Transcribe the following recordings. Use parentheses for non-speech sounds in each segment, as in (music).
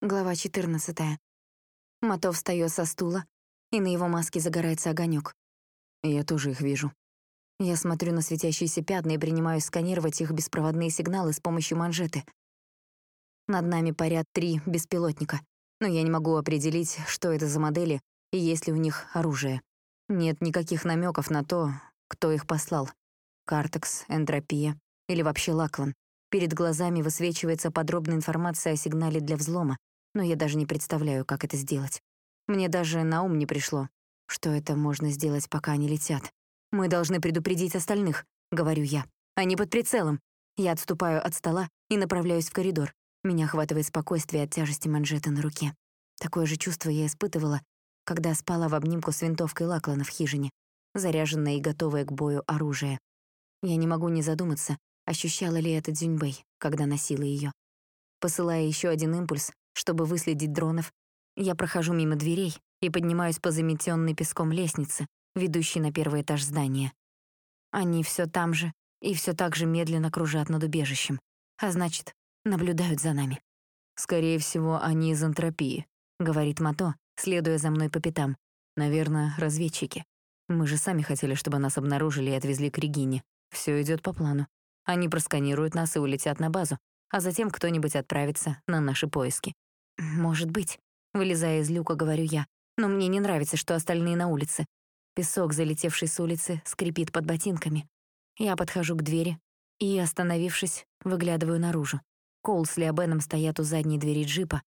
Глава 14. Мотов встаёт со стула, и на его маске загорается огонёк. Я тоже их вижу. Я смотрю на светящиеся пятна и принимаюсь сканировать их беспроводные сигналы с помощью манжеты. Над нами парят три беспилотника, но я не могу определить, что это за модели и есть ли у них оружие. Нет никаких намёков на то, кто их послал. Картекс, Энтропия или вообще Лаклан. Перед глазами высвечивается подробная информация о сигнале для взлома, но я даже не представляю, как это сделать. Мне даже на ум не пришло, что это можно сделать, пока они летят. «Мы должны предупредить остальных», — говорю я. «Они под прицелом». Я отступаю от стола и направляюсь в коридор. Меня охватывает спокойствие от тяжести манжеты на руке. Такое же чувство я испытывала, когда спала в обнимку с винтовкой Лаклана в хижине, заряженная и готовая к бою оружие. Я не могу не задуматься, ощущала ли это Дзюньбэй, когда носила её. Посылая ещё один импульс, чтобы выследить дронов, я прохожу мимо дверей и поднимаюсь по заметённой песком лестнице, ведущей на первый этаж здания. Они всё там же и всё так же медленно кружат над убежищем, а значит, наблюдают за нами. «Скорее всего, они из антропии», — говорит Мато, следуя за мной по пятам. «Наверное, разведчики. Мы же сами хотели, чтобы нас обнаружили и отвезли к Регине. Всё идёт по плану. Они просканируют нас и улетят на базу, а затем кто-нибудь отправится на наши поиски. «Может быть», — вылезая из люка, говорю я, «но мне не нравится, что остальные на улице. Песок, залетевший с улицы, скрипит под ботинками. Я подхожу к двери и, остановившись, выглядываю наружу. Коул с Леобеном стоят у задней двери джипа.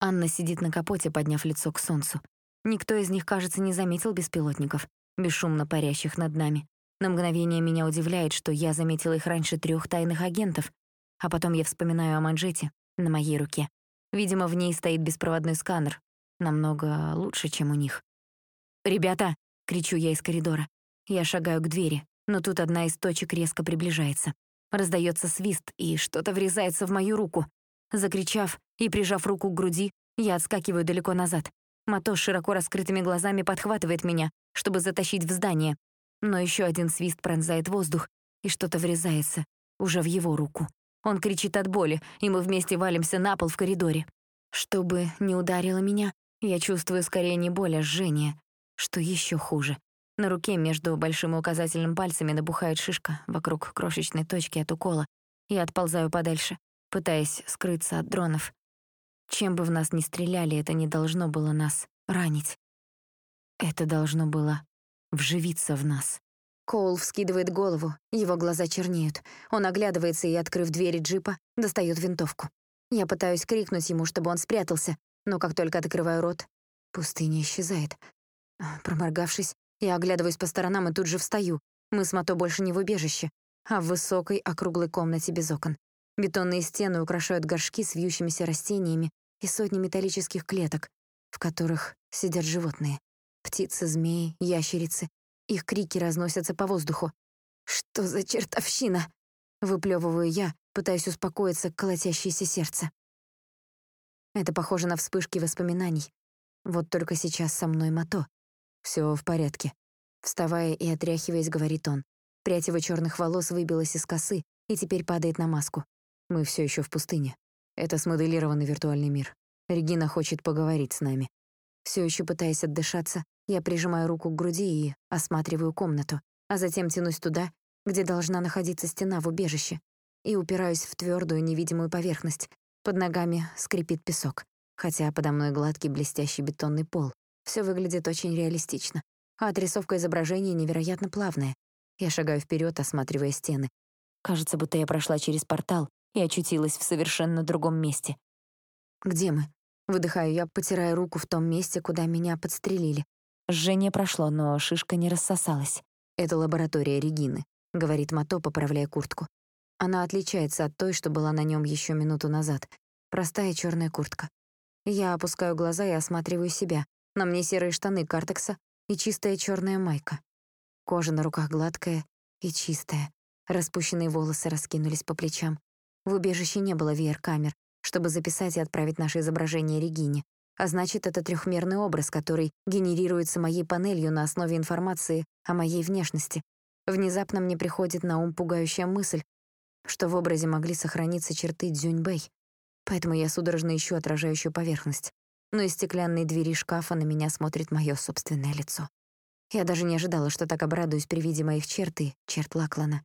Анна сидит на капоте, подняв лицо к солнцу. Никто из них, кажется, не заметил беспилотников, бесшумно парящих над нами. На мгновение меня удивляет, что я заметила их раньше трех тайных агентов, а потом я вспоминаю о манжете на моей руке. Видимо, в ней стоит беспроводной сканер. Намного лучше, чем у них. «Ребята!» — кричу я из коридора. Я шагаю к двери, но тут одна из точек резко приближается. Раздается свист, и что-то врезается в мою руку. Закричав и прижав руку к груди, я отскакиваю далеко назад. Матос широко раскрытыми глазами подхватывает меня, чтобы затащить в здание. Но еще один свист пронзает воздух, и что-то врезается уже в его руку. Он кричит от боли, и мы вместе валимся на пол в коридоре. Чтобы не ударило меня, я чувствую скорее не боль, а жжение. Что еще хуже. На руке между большим и указательным пальцами набухает шишка вокруг крошечной точки от укола. Я отползаю подальше, пытаясь скрыться от дронов. Чем бы в нас ни стреляли, это не должно было нас ранить. Это должно было вживиться в нас. Коул вскидывает голову, его глаза чернеют. Он оглядывается и, открыв двери джипа, достает винтовку. Я пытаюсь крикнуть ему, чтобы он спрятался, но как только открываю рот, пустыня исчезает. Проморгавшись, я оглядываюсь по сторонам и тут же встаю. Мы с Мато больше не в убежище, а в высокой округлой комнате без окон. Бетонные стены украшают горшки с вьющимися растениями и сотни металлических клеток, в которых сидят животные. Птицы, змеи, ящерицы их крики разносятся по воздуху. «Что за чертовщина?» — выплёвываю я, пытаясь успокоиться колотящееся сердце. Это похоже на вспышки воспоминаний. Вот только сейчас со мной Мато. Всё в порядке. Вставая и отряхиваясь, говорит он. Прядь его чёрных волос выбилась из косы и теперь падает на маску. Мы всё ещё в пустыне. Это смоделированный виртуальный мир. Регина хочет поговорить с нами. Всё ещё пытаясь отдышаться, я прижимаю руку к груди и осматриваю комнату, а затем тянусь туда, где должна находиться стена в убежище, и упираюсь в твердую невидимую поверхность. Под ногами скрипит песок, хотя подо мной гладкий блестящий бетонный пол. Все выглядит очень реалистично, а отрисовка изображения невероятно плавная. Я шагаю вперед, осматривая стены. Кажется, будто я прошла через портал и очутилась в совершенно другом месте. «Где мы?» Выдыхаю я, потирая руку в том месте, куда меня подстрелили. Жжение прошло, но шишка не рассосалась. «Это лаборатория Регины», — говорит Мато, поправляя куртку. Она отличается от той, что была на нем еще минуту назад. Простая черная куртка. Я опускаю глаза и осматриваю себя. На мне серые штаны картекса и чистая черная майка. Кожа на руках гладкая и чистая. Распущенные волосы раскинулись по плечам. В убежище не было VR-камер, чтобы записать и отправить наше изображение Регине. А значит, это трехмерный образ, который генерируется моей панелью на основе информации о моей внешности. Внезапно мне приходит на ум пугающая мысль, что в образе могли сохраниться черты Дзюньбэй. поэтому я судорожно ищу отражающую поверхность. Но из стеклянной двери шкафа на меня смотрит мое собственное лицо. Я даже не ожидала, что так обрадуюсь при виде моих черт и черт Лаклана.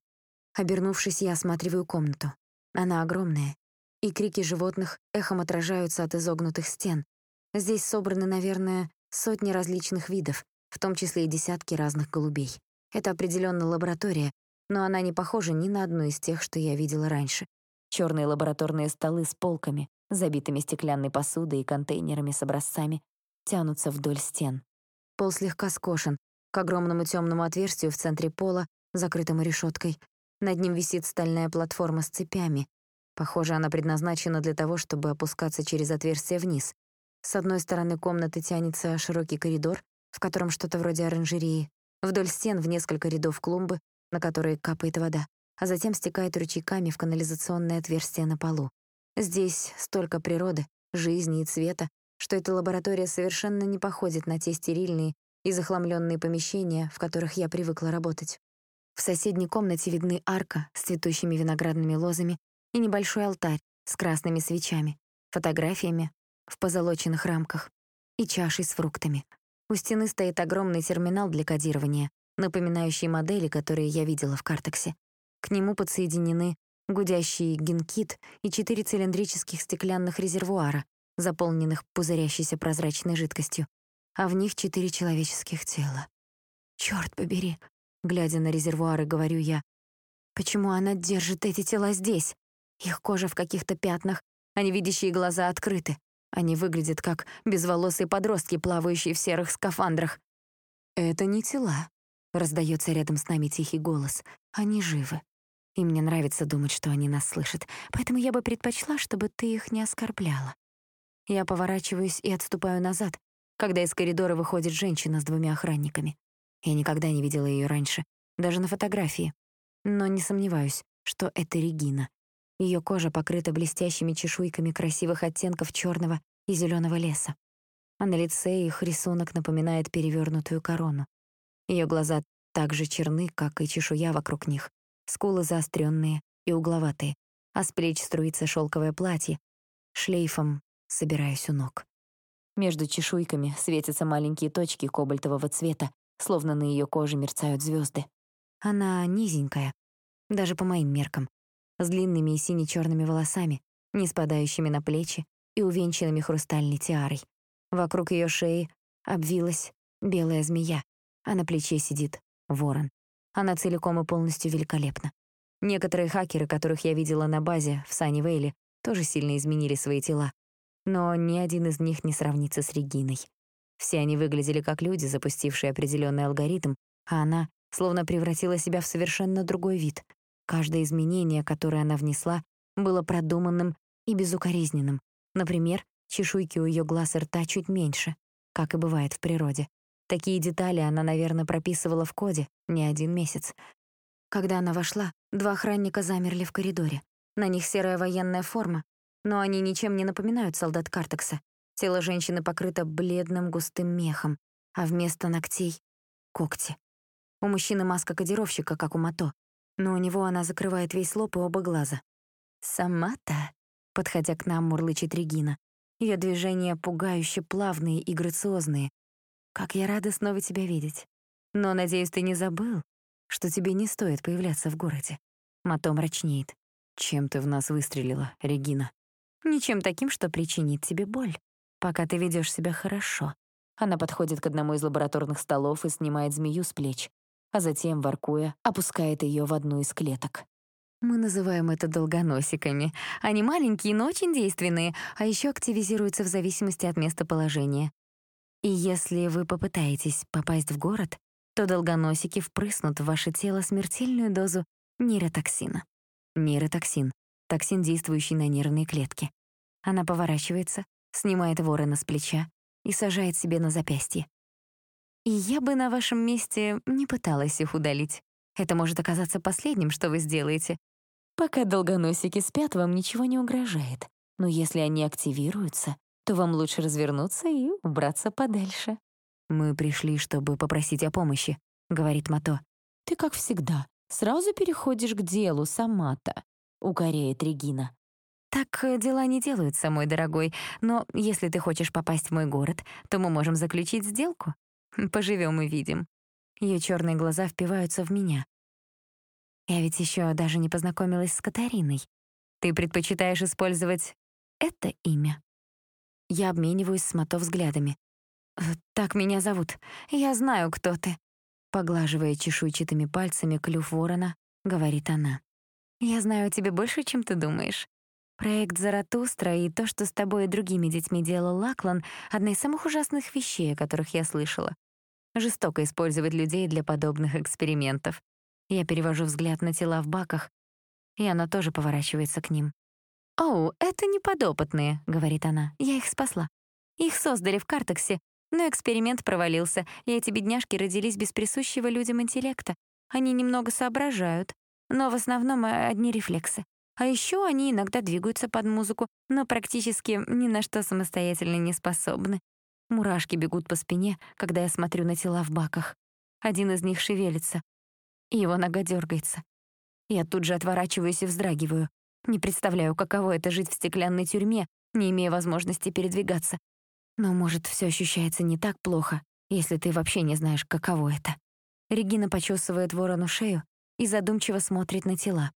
Обернувшись, я осматриваю комнату. Она огромная, и крики животных эхом отражаются от изогнутых стен. Здесь собраны, наверное, сотни различных видов, в том числе и десятки разных голубей. Это определенно лаборатория, но она не похожа ни на одну из тех, что я видела раньше. Черные лабораторные столы с полками, забитыми стеклянной посудой и контейнерами с образцами, тянутся вдоль стен. Пол слегка скошен, к огромному темному отверстию в центре пола, закрытому решеткой. Над ним висит стальная платформа с цепями. Похоже, она предназначена для того, чтобы опускаться через отверстие вниз. С одной стороны комнаты тянется широкий коридор, в котором что-то вроде оранжереи. Вдоль стен в несколько рядов клумбы, на которые капает вода, а затем стекает ручейками в канализационное отверстие на полу. Здесь столько природы, жизни и цвета, что эта лаборатория совершенно не походит на те стерильные и захламленные помещения, в которых я привыкла работать. В соседней комнате видны арка с цветущими виноградными лозами и небольшой алтарь с красными свечами, фотографиями в позолоченных рамках и чашей с фруктами. У стены стоит огромный терминал для кодирования, напоминающий модели, которые я видела в картексе. К нему подсоединены гудящий генкит и четыре цилиндрических стеклянных резервуара, заполненных пузырящейся прозрачной жидкостью, а в них четыре человеческих тела. Черт побери!» Глядя на резервуары, говорю я. «Почему она держит эти тела здесь? Их кожа в каких-то пятнах, а невидящие глаза открыты. Они выглядят как безволосые подростки, плавающие в серых скафандрах. «Это не тела», — раздается рядом с нами тихий голос. «Они живы. И мне нравится думать, что они нас слышат, поэтому я бы предпочла, чтобы ты их не оскорбляла». Я поворачиваюсь и отступаю назад, когда из коридора выходит женщина с двумя охранниками. Я никогда не видела ее раньше, даже на фотографии. Но не сомневаюсь, что это Регина. Ее кожа покрыта блестящими чешуйками красивых оттенков черного и зеленого леса. А на лице их рисунок напоминает перевернутую корону. Ее глаза так же черны, как и чешуя вокруг них. Скулы заостренные и угловатые, а с плеч струится шелковое платье, шлейфом собираясь у ног. Между чешуйками светятся маленькие точки кобальтового цвета, словно на ее коже мерцают звезды. Она низенькая, даже по моим меркам, с длинными и сине-черными волосами, не спадающими на плечи и увенчанными хрустальной тиарой. Вокруг ее шеи обвилась белая змея, а на плече сидит ворон. Она целиком и полностью великолепна. Некоторые хакеры, которых я видела на базе в Саннивейле, тоже сильно изменили свои тела. Но ни один из них не сравнится с Региной. Все они выглядели как люди, запустившие определенный алгоритм, а она словно превратила себя в совершенно другой вид, Каждое изменение, которое она внесла, было продуманным и безукоризненным. Например, чешуйки у ее глаз и рта чуть меньше, как и бывает в природе. Такие детали она, наверное, прописывала в коде не один месяц. Когда она вошла, два охранника замерли в коридоре. На них серая военная форма, но они ничем не напоминают солдат Картекса. Тело женщины покрыто бледным густым мехом, а вместо ногтей — когти. У мужчины маска кодировщика, как у Мато, но у него она закрывает весь лоб и оба глаза. «Сама-то», — подходя к нам, мурлычет Регина. Ее движения пугающе плавные и грациозные. «Как я рада снова тебя видеть. Но, надеюсь, ты не забыл, что тебе не стоит появляться в городе». Мато мрачнеет. «Чем ты в нас выстрелила, Регина?» «Ничем таким, что причинит тебе боль, пока ты ведешь себя хорошо». Она подходит к одному из лабораторных столов и снимает змею с плеч а затем, воркуя, опускает ее в одну из клеток. Мы называем это долгоносиками. Они маленькие, но очень действенные, а еще активизируются в зависимости от местоположения. И если вы попытаетесь попасть в город, то долгоносики впрыснут в ваше тело смертельную дозу нейротоксина. Нейротоксин — токсин, действующий на нервные клетки. Она поворачивается, снимает ворона с плеча и сажает себе на запястье. И я бы на вашем месте не пыталась их удалить. Это может оказаться последним, что вы сделаете. Пока долгоносики спят, вам ничего не угрожает. Но если они активируются, то вам лучше развернуться и убраться подальше. «Мы пришли, чтобы попросить о помощи», — говорит Мато. «Ты, как всегда, сразу переходишь к делу сама-то», — укоряет Регина. Так э, дела не делаются, мой дорогой, но если ты хочешь попасть в мой город, то мы можем заключить сделку. (laughs) Поживем и видим. Ее черные глаза впиваются в меня. Я ведь еще даже не познакомилась с Катариной. Ты предпочитаешь использовать это имя? Я обмениваюсь с Мато взглядами. «Э, «Так меня зовут. Я знаю, кто ты». Поглаживая чешуйчатыми пальцами клюв ворона, говорит она. «Я знаю о тебе больше, чем ты думаешь. Проект «Заратустра» и то, что с тобой и другими детьми делал Лаклан — одна из самых ужасных вещей, о которых я слышала. Жестоко использовать людей для подобных экспериментов. Я перевожу взгляд на тела в баках, и она тоже поворачивается к ним. «Оу, это не подопытные», — говорит она. «Я их спасла. Их создали в картексе, но эксперимент провалился, и эти бедняжки родились без присущего людям интеллекта. Они немного соображают, но в основном э, одни рефлексы. А еще они иногда двигаются под музыку, но практически ни на что самостоятельно не способны. Мурашки бегут по спине, когда я смотрю на тела в баках. Один из них шевелится, и его нога дергается. Я тут же отворачиваюсь и вздрагиваю. Не представляю, каково это жить в стеклянной тюрьме, не имея возможности передвигаться. Но, может, все ощущается не так плохо, если ты вообще не знаешь, каково это. Регина почесывает ворону шею и задумчиво смотрит на тела.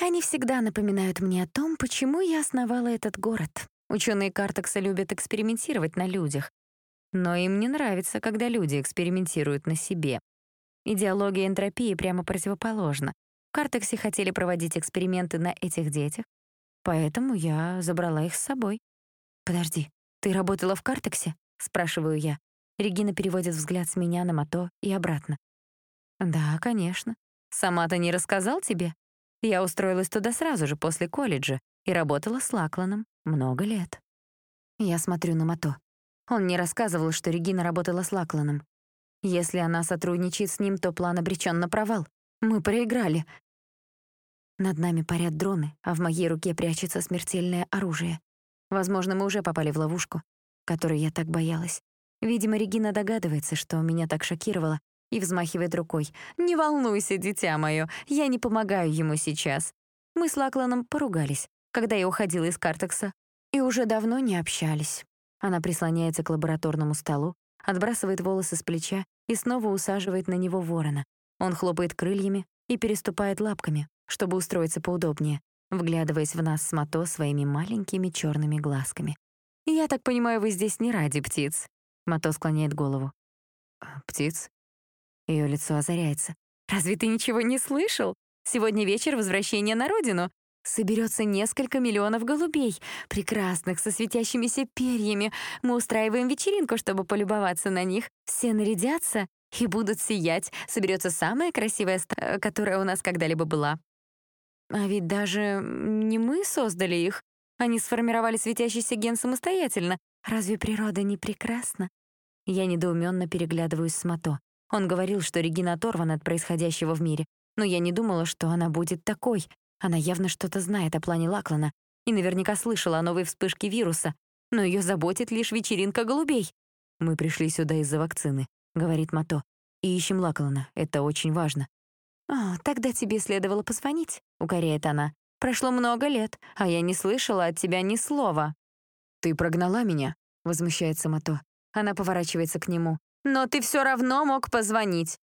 Они всегда напоминают мне о том, почему я основала этот город. Ученые Картекса любят экспериментировать на людях. Но им не нравится, когда люди экспериментируют на себе. Идеология энтропии прямо противоположна. В Картексе хотели проводить эксперименты на этих детях, поэтому я забрала их с собой. «Подожди, ты работала в Картексе?» — спрашиваю я. Регина переводит взгляд с меня на Мато и обратно. «Да, конечно. Сама-то не рассказал тебе? Я устроилась туда сразу же после колледжа и работала с Лакланом много лет». Я смотрю на Мато. Он не рассказывал, что Регина работала с Лакланом. Если она сотрудничает с ним, то план обречен на провал. Мы проиграли. Над нами парят дроны, а в моей руке прячется смертельное оружие. Возможно, мы уже попали в ловушку, которой я так боялась. Видимо, Регина догадывается, что меня так шокировало, и взмахивает рукой. «Не волнуйся, дитя мое, я не помогаю ему сейчас». Мы с Лакланом поругались, когда я уходила из Картекса, и уже давно не общались. Она прислоняется к лабораторному столу, отбрасывает волосы с плеча и снова усаживает на него ворона, он хлопает крыльями и переступает лапками, чтобы устроиться поудобнее, вглядываясь в нас с Мато своими маленькими черными глазками. «Я так понимаю, вы здесь не ради птиц?» Мато склоняет голову. «А, «Птиц?» Ее лицо озаряется. «Разве ты ничего не слышал? Сегодня вечер возвращения на родину. Соберется несколько миллионов голубей, прекрасных, со светящимися перьями. Мы устраиваем вечеринку, чтобы полюбоваться на них. Все нарядятся, и будут сиять. Соберется самая красивая, стая, которая у нас когда-либо была. А ведь даже не мы создали их. Они сформировали светящийся ген самостоятельно. Разве природа не прекрасна? Я недоуменно переглядываюсь с Мато. Он говорил, что Регина оторвана от происходящего в мире, но я не думала, что она будет такой. Она явно что-то знает о плане Лаклана и наверняка слышала о новой вспышке вируса, но ее заботит лишь вечеринка голубей. Мы пришли сюда из-за вакцины. — говорит Мато. «И ищем Лаклана. Это очень важно». «О, тогда тебе следовало позвонить», — укоряет она. «Прошло много лет, а я не слышала от тебя ни слова». «Ты прогнала меня?» — возмущается Мато. Она поворачивается к нему. «Но ты все равно мог позвонить.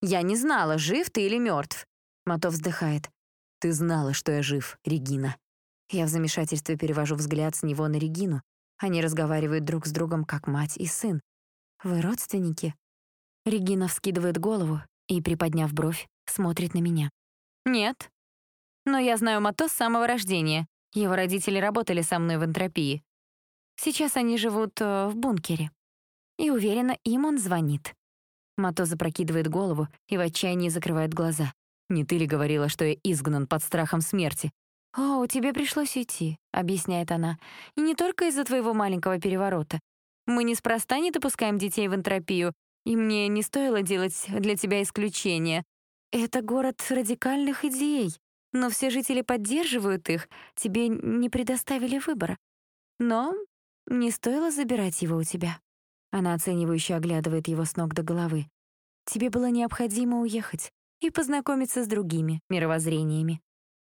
Я не знала, жив ты или мертв. Мато вздыхает. «Ты знала, что я жив, Регина». Я в замешательстве перевожу взгляд с него на Регину. Они разговаривают друг с другом, как мать и сын. «Вы родственники?» Регина вскидывает голову и, приподняв бровь, смотрит на меня. «Нет. Но я знаю Мато с самого рождения. Его родители работали со мной в энтропии. Сейчас они живут э, в бункере. И уверена, им он звонит». Мато запрокидывает голову и в отчаянии закрывает глаза. «Не ты ли говорила, что я изгнан под страхом смерти?» «О, тебе пришлось уйти», — объясняет она. «И не только из-за твоего маленького переворота. Мы неспроста не допускаем детей в энтропию, и мне не стоило делать для тебя исключение. Это город радикальных идей, но все жители поддерживают их, тебе не предоставили выбора. Но не стоило забирать его у тебя. Она оценивающе оглядывает его с ног до головы. Тебе было необходимо уехать и познакомиться с другими мировоззрениями.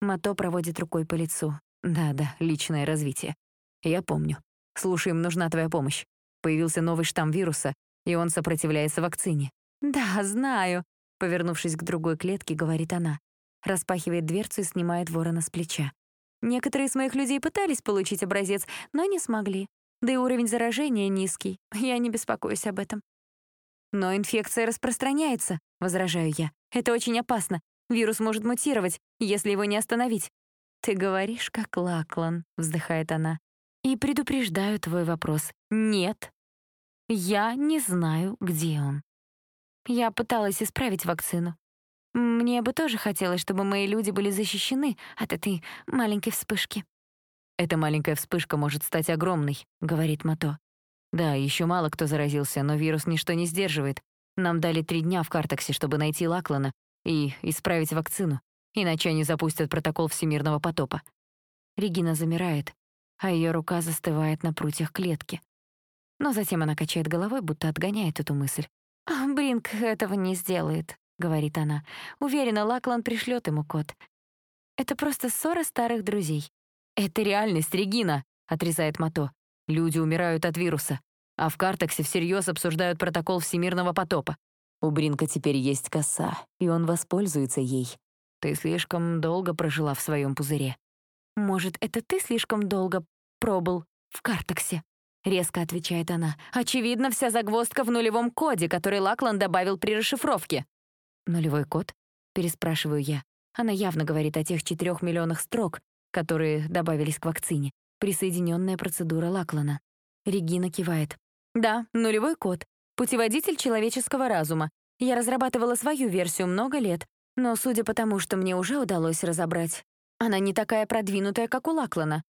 Мато проводит рукой по лицу. Да-да, личное развитие. Я помню. Слушай, им нужна твоя помощь. Появился новый штамм вируса, и он сопротивляется вакцине. Да, знаю, повернувшись к другой клетке, говорит она. Распахивает дверцу и снимает ворона с плеча. Некоторые из моих людей пытались получить образец, но не смогли. Да и уровень заражения низкий. Я не беспокоюсь об этом. Но инфекция распространяется, возражаю я. Это очень опасно. Вирус может мутировать, если его не остановить. Ты говоришь, как Лаклан, вздыхает она. И предупреждаю твой вопрос. Нет. Я не знаю, где он. Я пыталась исправить вакцину. Мне бы тоже хотелось, чтобы мои люди были защищены от этой маленькой вспышки. «Эта маленькая вспышка может стать огромной», — говорит Мато. «Да, еще мало кто заразился, но вирус ничто не сдерживает. Нам дали три дня в Картексе, чтобы найти Лаклана и исправить вакцину, иначе они запустят протокол всемирного потопа». Регина замирает, а ее рука застывает на прутьях клетки. Но затем она качает головой, будто отгоняет эту мысль. «Бринк этого не сделает», — говорит она. «Уверена, Лаклан пришлет ему код. Это просто ссора старых друзей». «Это реальность, Регина», — отрезает Мато. «Люди умирают от вируса, а в Картексе всерьез обсуждают протокол всемирного потопа. У Бринка теперь есть коса, и он воспользуется ей. Ты слишком долго прожила в своем пузыре». «Может, это ты слишком долго пробыл в Картексе?» — резко отвечает она. «Очевидно, вся загвоздка в нулевом коде, который Лаклан добавил при расшифровке». «Нулевой код?» — переспрашиваю я. Она явно говорит о тех четырех миллионах строк, которые добавились к вакцине. Присоединенная процедура Лаклана. Регина кивает. «Да, нулевой код. Путеводитель человеческого разума. Я разрабатывала свою версию много лет, но судя по тому, что мне уже удалось разобрать, она не такая продвинутая, как у Лаклана.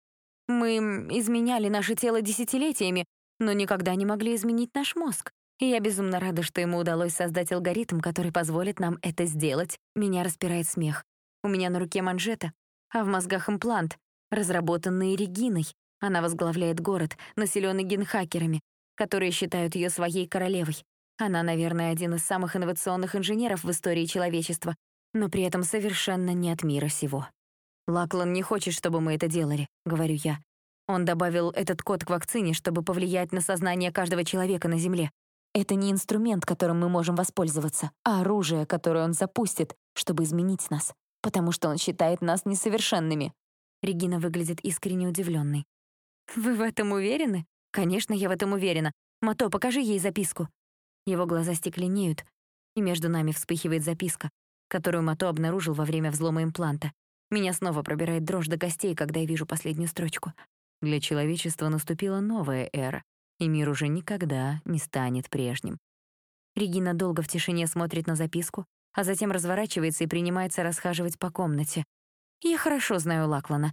Мы изменяли наше тело десятилетиями, но никогда не могли изменить наш мозг. И я безумно рада, что ему удалось создать алгоритм, который позволит нам это сделать. Меня распирает смех. У меня на руке манжета, а в мозгах имплант, разработанный Региной. Она возглавляет город, населенный генхакерами, которые считают ее своей королевой. Она, наверное, один из самых инновационных инженеров в истории человечества, но при этом совершенно не от мира сего. «Лаклан не хочет, чтобы мы это делали», — говорю я. Он добавил этот код к вакцине, чтобы повлиять на сознание каждого человека на Земле. Это не инструмент, которым мы можем воспользоваться, а оружие, которое он запустит, чтобы изменить нас, потому что он считает нас несовершенными. Регина выглядит искренне удивленной. «Вы в этом уверены?» «Конечно, я в этом уверена. Мато, покажи ей записку». Его глаза стекленеют, и между нами вспыхивает записка, которую Мато обнаружил во время взлома импланта. Меня снова пробирает дрожь до костей, когда я вижу последнюю строчку. Для человечества наступила новая эра, и мир уже никогда не станет прежним. Регина долго в тишине смотрит на записку, а затем разворачивается и принимается расхаживать по комнате. Я хорошо знаю Лаклана.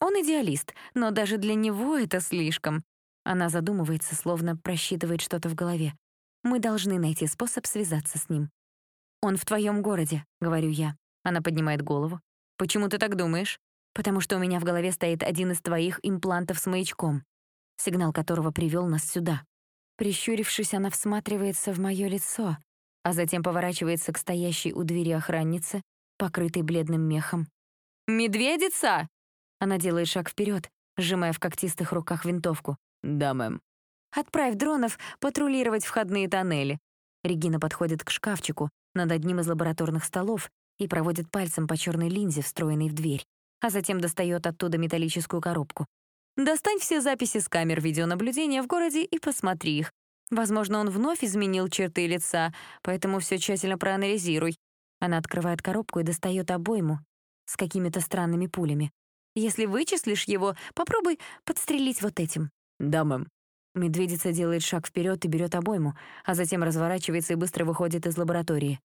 Он идеалист, но даже для него это слишком. Она задумывается, словно просчитывает что-то в голове. Мы должны найти способ связаться с ним. «Он в твоем городе», — говорю я. Она поднимает голову. «Почему ты так думаешь?» «Потому что у меня в голове стоит один из твоих имплантов с маячком сигнал которого привел нас сюда. Прищурившись, она всматривается в мое лицо, а затем поворачивается к стоящей у двери охраннице, покрытой бледным мехом. «Медведица!» Она делает шаг вперед, сжимая в когтистых руках винтовку. «Да, мэм». «Отправь дронов патрулировать входные тоннели». Регина подходит к шкафчику над одним из лабораторных столов и проводит пальцем по черной линзе, встроенной в дверь, а затем достает оттуда металлическую коробку. Достань все записи с камер видеонаблюдения в городе и посмотри их. Возможно, он вновь изменил черты лица, поэтому все тщательно проанализируй. Она открывает коробку и достает обойму с какими-то странными пулями. Если вычислишь его, попробуй подстрелить вот этим. Да, мэм. Медведица делает шаг вперед и берет обойму, а затем разворачивается и быстро выходит из лаборатории.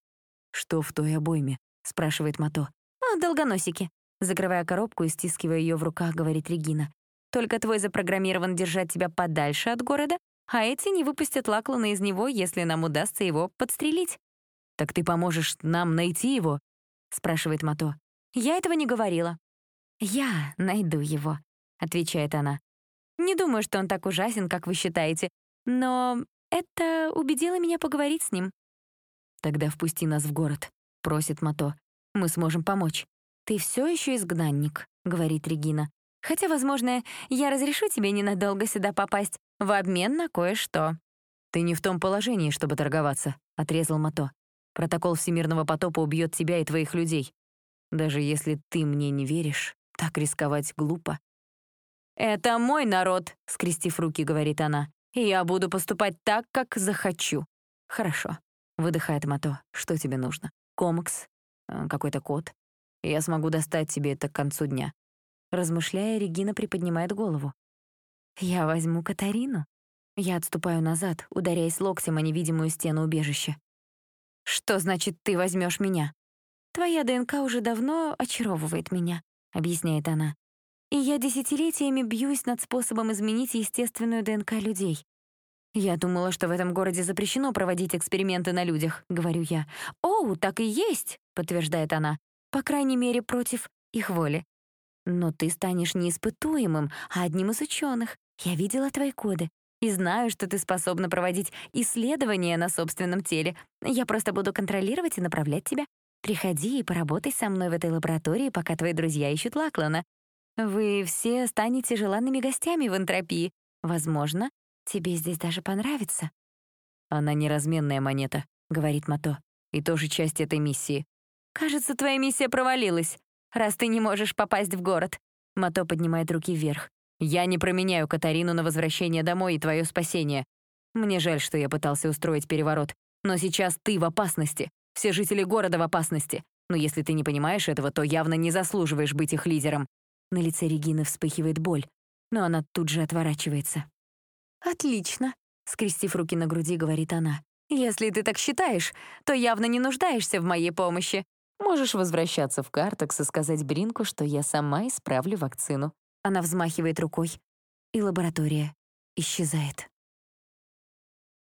«Что в той обойме?» — спрашивает Мато. «А, долгоносики». Закрывая коробку и стискивая ее в руках, говорит Регина. Только твой запрограммирован держать тебя подальше от города, а эти не выпустят Лаклана из него, если нам удастся его подстрелить». «Так ты поможешь нам найти его?» — спрашивает Мато. «Я этого не говорила». «Я найду его», — отвечает она. «Не думаю, что он так ужасен, как вы считаете, но это убедило меня поговорить с ним». «Тогда впусти нас в город», — просит Мато. «Мы сможем помочь». «Ты все еще изгнанник», — говорит Регина. Хотя, возможно, я разрешу тебе ненадолго сюда попасть в обмен на кое-что». «Ты не в том положении, чтобы торговаться», — отрезал Мато. «Протокол всемирного потопа убьет тебя и твоих людей. Даже если ты мне не веришь, так рисковать глупо». «Это мой народ», — скрестив руки, говорит она. «И я буду поступать так, как захочу». «Хорошо», — выдыхает Мато. «Что тебе нужно? Комакс? Э, какой-то код? Я смогу достать тебе это к концу дня». Размышляя, Регина приподнимает голову. «Я возьму Катарину». Я отступаю назад, ударяясь локтем о невидимую стену убежища. «Что значит, ты возьмешь меня?» «Твоя ДНК уже давно очаровывает меня», — объясняет она. «И я десятилетиями бьюсь над способом изменить естественную ДНК людей. «Я думала, что в этом городе запрещено проводить эксперименты на людях», — говорю я. «Оу, так и есть», — подтверждает она. «По крайней мере, против их воли. Но ты станешь не испытуемым, а одним из ученых. Я видела твои коды и знаю, что ты способна проводить исследования на собственном теле. Я просто буду контролировать и направлять тебя. Приходи и поработай со мной в этой лаборатории, пока твои друзья ищут Лаклана. Вы все станете желанными гостями в энтропии. Возможно, тебе здесь даже понравится». «Она неразменная монета», — говорит Мато, «и тоже часть этой миссии». «Кажется, твоя миссия провалилась, раз ты не можешь попасть в город». Мато поднимает руки вверх. Я не променяю Катарину на возвращение домой и твое спасение. Мне жаль, что я пытался устроить переворот, но сейчас ты в опасности. Все жители города в опасности. Но если ты не понимаешь этого, то явно не заслуживаешь быть их лидером». На лице Регины вспыхивает боль, но она тут же отворачивается. «Отлично», — скрестив руки на груди, говорит она. «Если ты так считаешь, то явно не нуждаешься в моей помощи. Можешь возвращаться в Картекс и сказать Бринку, что я сама исправлю вакцину. Она взмахивает рукой, и лаборатория исчезает.